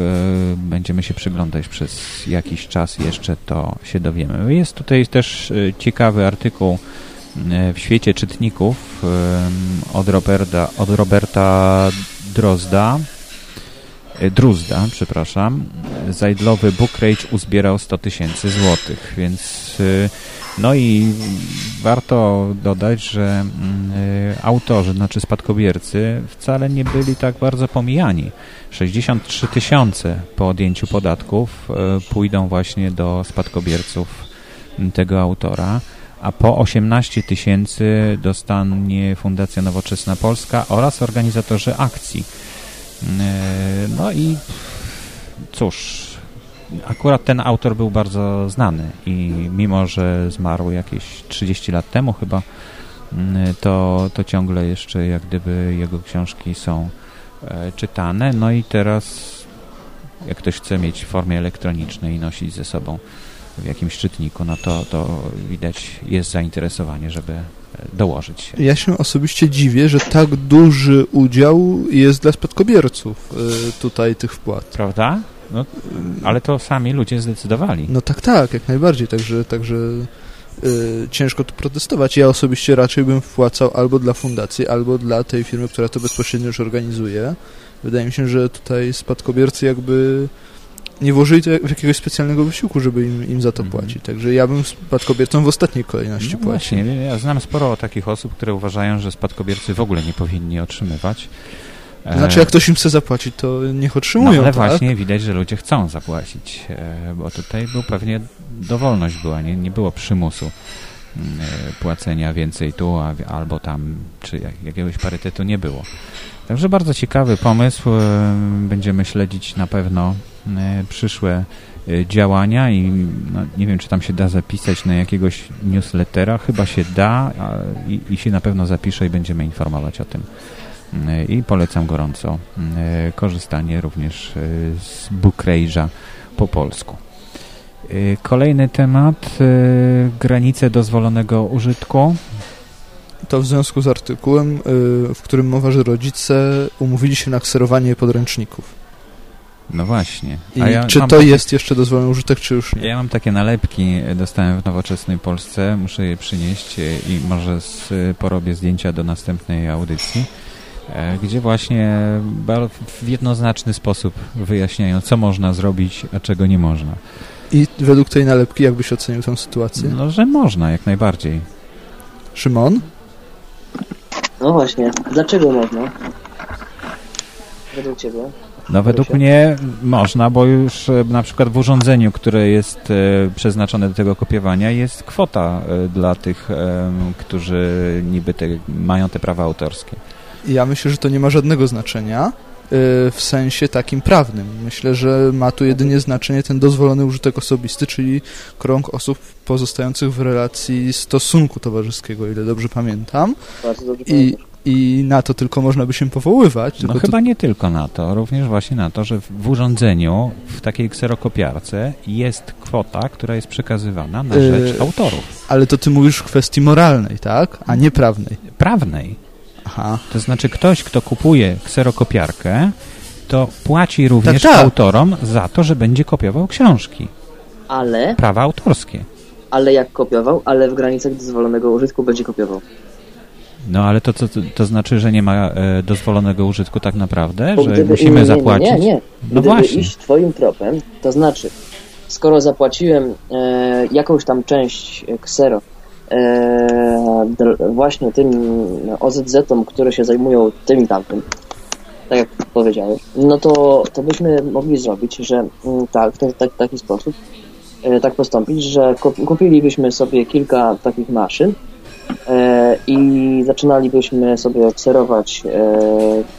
będziemy się przyglądać przez jakiś czas jeszcze, to się dowiemy. Jest tutaj też ciekawy artykuł w świecie czytników od Roberta, od Roberta Drozda, Druzda, przepraszam. Zajdlowy Book Rage uzbierał 100 tysięcy złotych, więc y, no i warto dodać, że mm, y, autorzy, znaczy spadkobiercy wcale nie byli tak bardzo pomijani. 63 tysiące po odjęciu podatków pójdą właśnie do spadkobierców tego autora, a po 18 tysięcy dostanie Fundacja Nowoczesna Polska oraz organizatorzy akcji. E, No i cóż, akurat ten autor był bardzo znany i mimo, że zmarł jakieś 30 lat temu chyba, mm, to, to ciągle jeszcze jak gdyby jego książki są e, czytane. No i teraz jak ktoś chce mieć w formie elektronicznej i nosić ze sobą w jakimś czytniku, no to, to widać jest zainteresowanie, żeby dołożyć się. Ja się osobiście dziwię, że tak duży udział jest dla spadkobierców y, tutaj tych wpłat. Prawda? No, ale to sami ludzie zdecydowali. No tak, tak, jak najbardziej, także, także y, ciężko tu protestować. Ja osobiście raczej bym wpłacał albo dla fundacji, albo dla tej firmy, która to bezpośrednio już organizuje. Wydaje mi się, że tutaj spadkobiercy jakby nie włożyli to w jakiegoś specjalnego wysiłku, żeby im, im za to Mhm. płacić. Także ja bym spadkobiercom w ostatniej kolejności No płacił. właśnie, ja znam sporo takich osób, które uważają, że spadkobiercy w ogóle nie powinni otrzymywać. Znaczy, jak ktoś im chce zapłacić, to niech no, otrzymują, ale tak? właśnie widać, że ludzie chcą zapłacić, e, bo tutaj był pewnie dowolność była, nie, nie było przymusu mm, e, płacenia więcej tu, albo tam, czy jak, jakiegoś parytetu nie było. Także bardzo ciekawy pomysł. e, Będziemy śledzić na pewno e, przyszłe e, działania i no, nie wiem, czy tam się da zapisać na jakiegoś newslettera. Chyba się da a, i, i się na pewno zapisze i będziemy informować o tym. E, I polecam gorąco e, korzystanie również e, z Book Rage'a po polsku. E, Kolejny temat, e, granice dozwolonego użytku. To w związku z artykułem, w którym mowa, że rodzice umówili się na kserowanie podręczników. No właśnie. Ja czy to takie- jest jeszcze dozwolony użytek, czy już nie? Ja mam takie nalepki, e, dostałem w Nowoczesnej Polsce, muszę je przynieść e, i może z, e, porobię zdjęcia do następnej audycji, gdzie właśnie w jednoznaczny sposób wyjaśniają, co można zrobić, a czego nie można. I według tej nalepki jak byś ocenił tę sytuację? No, że można, jak najbardziej. Szymon? No właśnie, dlaczego można? Według Ciebie? No według mnie można, bo już e, na przykład w urządzeniu, które jest e, przeznaczone do tego kopiowania, jest kwota e, dla tych, którzy niby te, mają te prawa autorskie. Ja myślę, że to nie ma żadnego znaczenia w sensie takim prawnym. Myślę, że ma tu jedynie znaczenie ten dozwolony użytek osobisty, czyli krąg osób pozostających w relacji stosunku towarzyskiego, o ile dobrze pamiętam. Bardzo dobrze I, pamiętasz. I na to tylko można by się powoływać. No chyba nie tylko na to, również właśnie na to, że w, urządzeniu, w takiej kserokopiarce jest kwota, która jest przekazywana na Yy, rzecz autorów. Ale to ty mówisz w kwestii moralnej, tak? A nie prawnej. Prawnej. Aha. To znaczy ktoś, kto kupuje kserokopiarkę, to płaci również Tak, tak. autorom za to, że będzie kopiował książki. Ale, Prawa autorskie. ale jak kopiował, ale w granicach dozwolonego użytku będzie kopiował. No ale to, to, to znaczy, że nie ma e, dozwolonego użytku tak naprawdę, Bo że gdyby- musimy nie, nie, zapłacić? Nie, nie. No Gdyby właśnie. iść twoim tropem, to znaczy, skoro zapłaciłem e, jakąś tam część ksero e, właśnie tym OZZ-om, które się zajmują tym i tamtym, tak jak powiedziałeś, no to, to byśmy mogli zrobić, że mm, tak, w tak, taki sposób, e, tak postąpić, że kup- kupilibyśmy sobie kilka takich maszyn i zaczynalibyśmy sobie kserować e,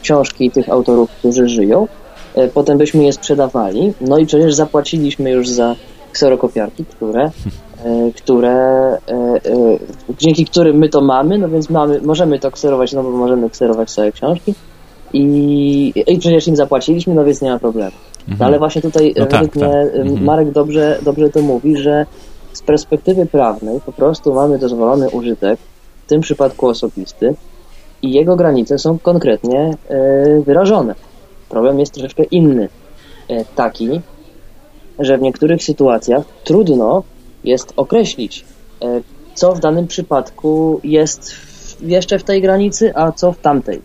książki tych autorów, którzy żyją, e, potem byśmy je sprzedawali, no i przecież zapłaciliśmy już za kserokopiarki, które, e, które e, e, dzięki którym my to mamy, no więc mamy, możemy to kserować, no bo możemy kserować sobie książki i, i przecież im zapłaciliśmy, no więc nie ma problemu. No ale właśnie tutaj No e, tak, tak. e, Mhm. Marek dobrze, dobrze to mówi, że z perspektywy prawnej po prostu mamy dozwolony użytek, w tym przypadku osobisty i jego granice są konkretnie e, wyrażone. Problem jest troszeczkę inny. E, taki, że w niektórych sytuacjach trudno jest określić, e, co w danym przypadku jest jeszcze w tej granicy, a co w tamtej.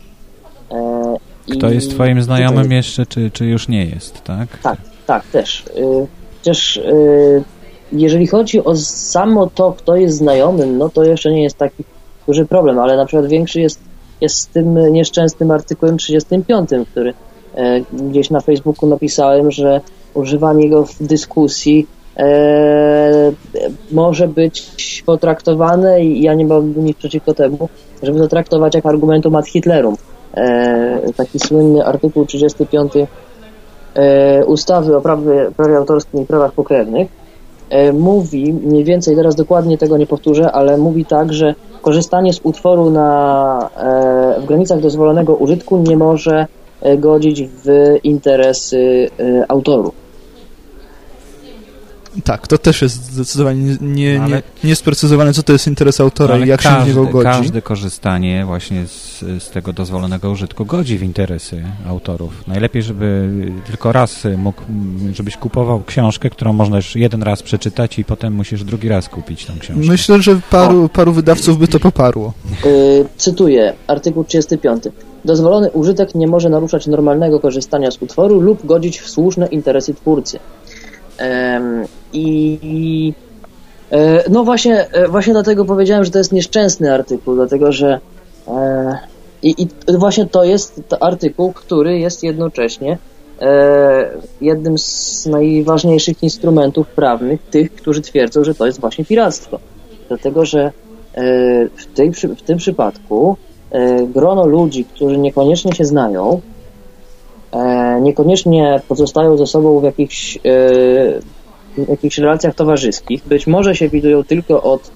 Kto jest twoim znajomym tutaj- jeszcze, czy, czy już nie jest, tak? tak, tak, też. Chociaż jeżeli chodzi o samo to, kto jest znajomym, no to jeszcze nie jest taki duży problem, ale na przykład większy jest, jest z tym nieszczęsnym artykułem 35, który e, gdzieś na Facebooku napisałem, że używanie go w dyskusji e, może być potraktowane i ja nie mam nic przeciwko temu, żeby to traktować jak argumentum ad Hitlerum. E, taki słynny artykuł 35 e, ustawy o prawie, prawie autorskim i prawach pokrewnych mówi, mniej więcej teraz dokładnie tego nie powtórzę, ale mówi tak, że korzystanie z utworu na, e, w granicach dozwolonego użytku nie może e, godzić w interesy e, autorów. Tak, to też jest zdecydowanie nie, nie, No, ale- nie, niesprecyzowane, co to jest interes autora i jak każde, się w niego godzi. każde korzystanie właśnie z, z tego dozwolonego użytku godzi w interesy autorów. Najlepiej, żeby tylko raz mógł, żebyś kupował książkę, którą można już jeden raz przeczytać i potem musisz drugi raz kupić tą książkę. Myślę, że paru, paru wydawców by to poparło. Y, cytuję artykuł 35. Dozwolony użytek nie może naruszać normalnego korzystania z utworu lub godzić w słuszne interesy twórcy. I e, no właśnie, e, właśnie dlatego powiedziałem, że to jest nieszczęsny artykuł, dlatego że e, i, i właśnie to jest to artykuł, który jest jednocześnie jednym z najważniejszych instrumentów prawnych tych, którzy twierdzą, że to jest właśnie piractwo. Dlatego, że w, tej, w tym przypadku grono ludzi, którzy niekoniecznie się znają, niekoniecznie pozostają ze sobą w jakichś, jakichś relacjach towarzyskich, być może się widują tylko od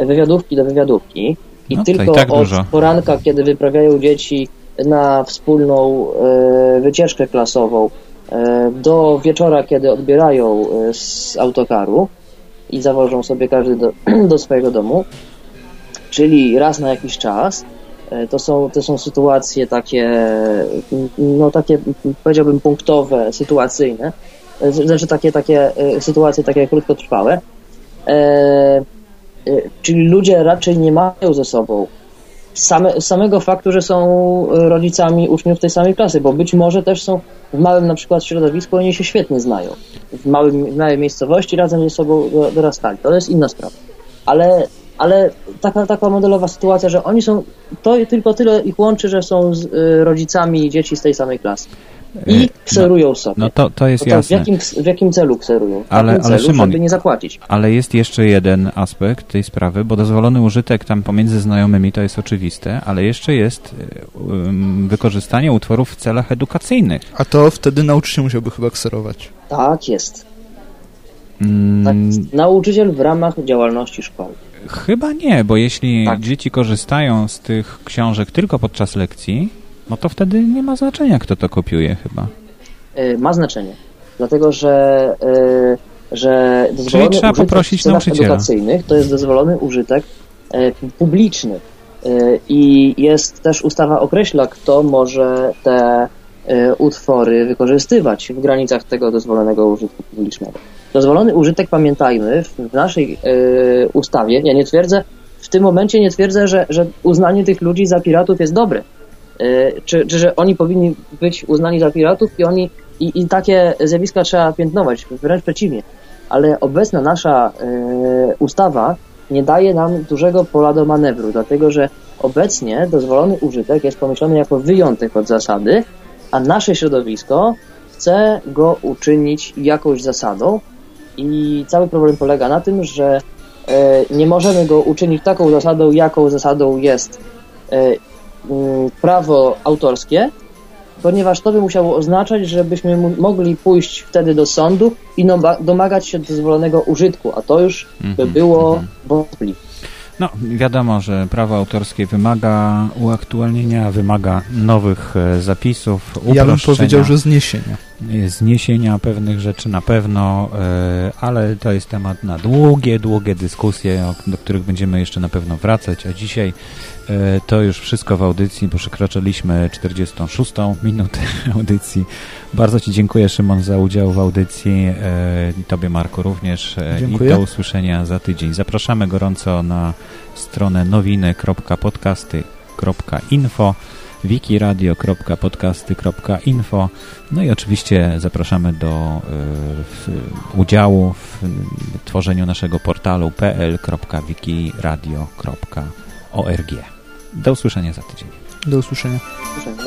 wywiadówki do wywiadówki i No i tylko tak od dużo. poranka, kiedy wyprawiają dzieci na wspólną e, wycieczkę klasową, e, do wieczora, kiedy odbierają e, z autokaru i zawożą sobie każdy do, do swojego domu, czyli raz na jakiś czas. E, To są, to są sytuacje takie, no takie, powiedziałbym, punktowe, sytuacyjne. E, Znaczy takie, takie e, sytuacje takie krótkotrwałe. E, e, czyli ludzie raczej nie mają ze sobą same, samego faktu, że są e, rodzicami uczniów tej samej klasy, bo być może też są w małym na przykład środowisku, oni się świetnie znają. W, małym, w małej miejscowości razem ze sobą do- dorastali. To jest inna sprawa. Ale, ale taka, taka modelowa sytuacja, że oni są, to tylko tyle ich łączy, że są z, y, rodzicami dzieci z tej samej klasy. I E, kserują sobie. No to, to jest No to w, jasne. jakim, w jakim celu kserują? W Ale- ale celu, Szymon- żeby nie zapłacić. Ale jest jeszcze jeden aspekt tej sprawy, bo dozwolony użytek tam pomiędzy znajomymi to jest oczywiste, ale jeszcze jest um, wykorzystanie utworów w celach edukacyjnych. A to wtedy nauczyciel musiałby chyba kserować. Tak jest. Tak Mm, jest. Nauczyciel w ramach działalności szkoły. Chyba nie, bo jeśli Tak. dzieci korzystają z tych książek tylko podczas lekcji, no to wtedy nie ma znaczenia, kto to kopiuje chyba. E, ma znaczenie. Dlatego, że, e, że dozwolony trzeba użytek poprosić w nauczyciela. edukacyjnych to jest dozwolony użytek e, publiczny. I jest też ustawa określa, kto może te utwory wykorzystywać w granicach tego dozwolonego użytku publicznego. Dozwolony użytek, pamiętajmy, w, naszej ustawie, ja nie twierdzę, w tym momencie nie twierdzę, że, że uznanie tych ludzi za piratów jest dobre. E, czy, czy że oni powinni być uznani za piratów i oni i, i takie zjawiska trzeba piętnować, wręcz przeciwnie. Ale obecna nasza e, ustawa nie daje nam dużego pola do manewru, dlatego że obecnie dozwolony użytek jest pomyślany jako wyjątek od zasady, a nasze środowisko chce go uczynić jakąś zasadą i cały problem polega na tym, że e, nie możemy go uczynić taką zasadą, jaką zasadą jest prawo autorskie, ponieważ to by musiało oznaczać, żebyśmy mogli pójść wtedy do sądu i domagać się dozwolonego użytku, a to już by Mhm, było mhm. wątpliwe. No, wiadomo, że prawo autorskie wymaga uaktualnienia, wymaga nowych e, zapisów, uproszczenia, Ja bym powiedział, że zniesienia. E, zniesienia pewnych rzeczy na pewno, e, ale to jest temat na długie, długie dyskusje, do których będziemy jeszcze na pewno wracać, a dzisiaj e, to już wszystko w audycji, bo przekroczyliśmy 46 minutę audycji. Bardzo Ci dziękuję, Szymon, za udział w audycji. Tobie, Marku, również. Dziękuję. I do usłyszenia za tydzień. Zapraszamy gorąco na stronę nowiny.podcasty.info wikiradio.podcasty.info no i oczywiście zapraszamy do w, udziału w tworzeniu naszego portalu pl.wikiradio.org. Do usłyszenia za tydzień. Do usłyszenia. Proszę, no.